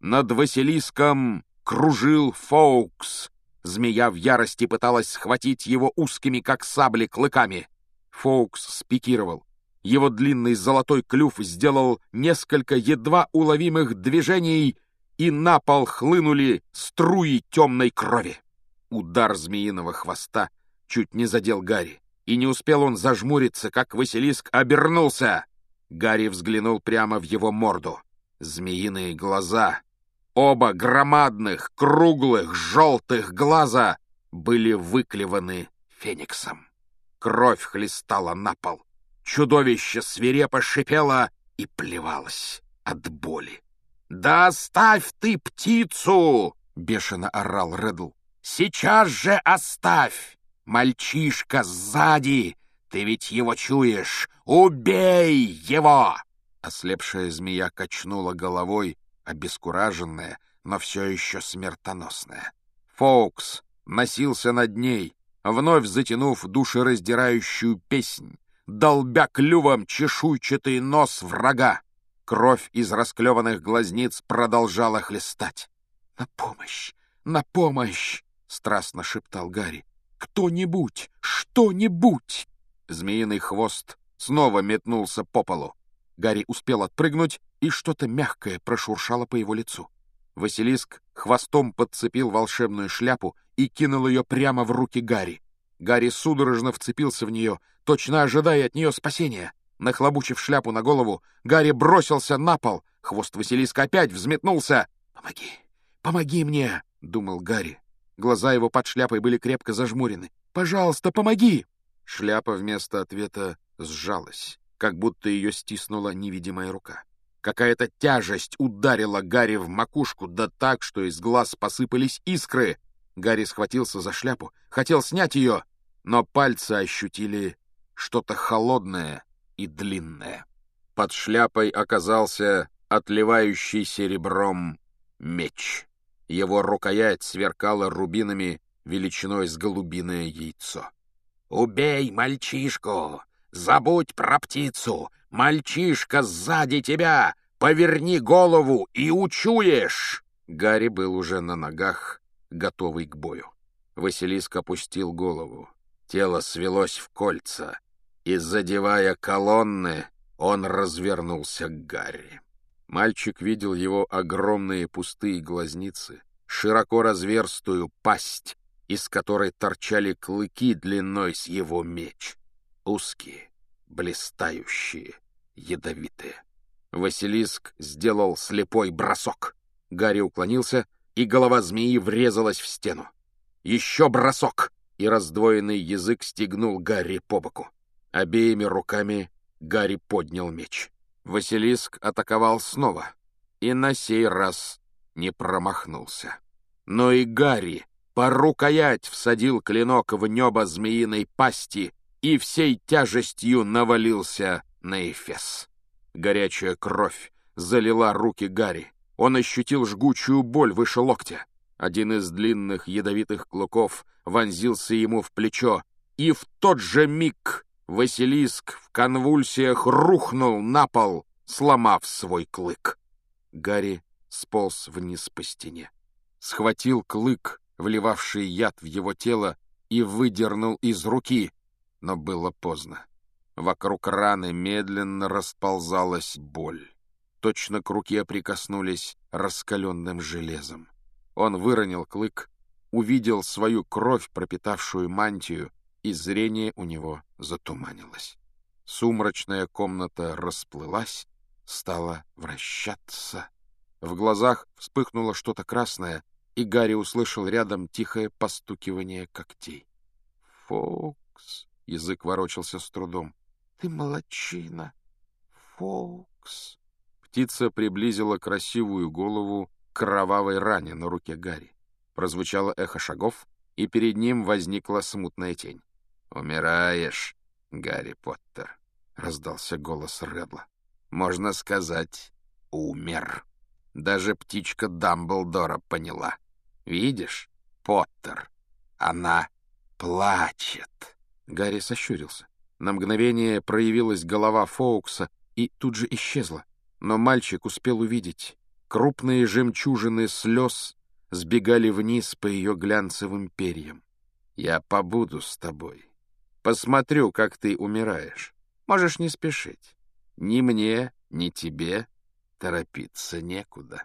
Над Василиском кружил Фоукс. Змея в ярости пыталась схватить его узкими, как сабли, клыками. Фоукс спикировал. Его длинный золотой клюв сделал несколько едва уловимых движений, и на пол хлынули струи темной крови. Удар змеиного хвоста чуть не задел Гарри, и не успел он зажмуриться, как Василиск обернулся. Гарри взглянул прямо в его морду. Змеиные глаза Оба громадных, круглых, желтых глаза были выклеваны фениксом. Кровь хлестала на пол. Чудовище свирепо шипело и плевалось от боли. «Да оставь ты птицу!» — бешено орал Реддл. «Сейчас же оставь! Мальчишка сзади! Ты ведь его чуешь! Убей его!» Ослепшая змея качнула головой, обескураженная, но все еще смертоносная. Фоукс носился над ней, вновь затянув душераздирающую песнь, долбя клювом чешуйчатый нос врага. Кровь из расклеванных глазниц продолжала хлестать. «На помощь! На помощь!» — страстно шептал Гарри. «Кто-нибудь! Что-нибудь!» Змеиный хвост снова метнулся по полу. Гарри успел отпрыгнуть, и что-то мягкое прошуршало по его лицу. Василиск хвостом подцепил волшебную шляпу и кинул ее прямо в руки Гарри. Гарри судорожно вцепился в нее, точно ожидая от нее спасения. Нахлобучив шляпу на голову, Гарри бросился на пол. Хвост Василиска опять взметнулся. «Помоги! Помоги мне!» — думал Гарри. Глаза его под шляпой были крепко зажмурены. «Пожалуйста, помоги!» Шляпа вместо ответа сжалась, как будто ее стиснула невидимая рука. Какая-то тяжесть ударила Гарри в макушку, да так, что из глаз посыпались искры. Гарри схватился за шляпу, хотел снять ее, но пальцы ощутили что-то холодное и длинное. Под шляпой оказался отливающий серебром меч. Его рукоять сверкала рубинами величиной с голубиное яйцо. «Убей мальчишку! Забудь про птицу! Мальчишка сзади тебя! Поверни голову и учуешь!» Гарри был уже на ногах, готовый к бою. Василиск опустил голову. Тело свелось в кольца, и, задевая колонны, он развернулся к Гарри. Мальчик видел его огромные пустые глазницы, широко разверстую пасть, из которой торчали клыки длиной с его меч. Узкие, блистающие, ядовитые. Василиск сделал слепой бросок. Гарри уклонился, и голова змеи врезалась в стену. Еще бросок, и раздвоенный язык стегнул Гарри по боку. Обеими руками Гарри поднял меч. Василиск атаковал снова, и на сей раз не промахнулся. Но и Гарри по рукоять всадил клинок в небо змеиной пасти, и всей тяжестью навалился на Эфес. Горячая кровь залила руки Гарри. Он ощутил жгучую боль выше локтя. Один из длинных ядовитых клыков вонзился ему в плечо, и в тот же миг Василиск в конвульсиях рухнул на пол, сломав свой клык. Гарри сполз вниз по стене. Схватил клык, вливавший яд в его тело, и выдернул из руки — но было поздно. Вокруг раны медленно расползалась боль. Точно к руке прикоснулись раскаленным железом. Он выронил клык, увидел свою кровь, пропитавшую мантию, и зрение у него затуманилось. Сумрачная комната расплылась, стала вращаться. В глазах вспыхнуло что-то красное, и Гарри услышал рядом тихое постукивание когтей. «Фокс!» Язык ворочался с трудом. «Ты молодчина, Фокс!» Птица приблизила красивую голову к кровавой ране на руке Гарри. Прозвучало эхо шагов, и перед ним возникла смутная тень. «Умираешь, Гарри Поттер!» — раздался голос Редла. «Можно сказать, умер. Даже птичка Дамблдора поняла. Видишь, Поттер, она плачет!» Гарри сощурился. На мгновение проявилась голова Фоукса и тут же исчезла. Но мальчик успел увидеть Крупные жемчужины слез сбегали вниз по ее глянцевым перьям. «Я побуду с тобой. Посмотрю, как ты умираешь. Можешь не спешить. Ни мне, ни тебе торопиться некуда».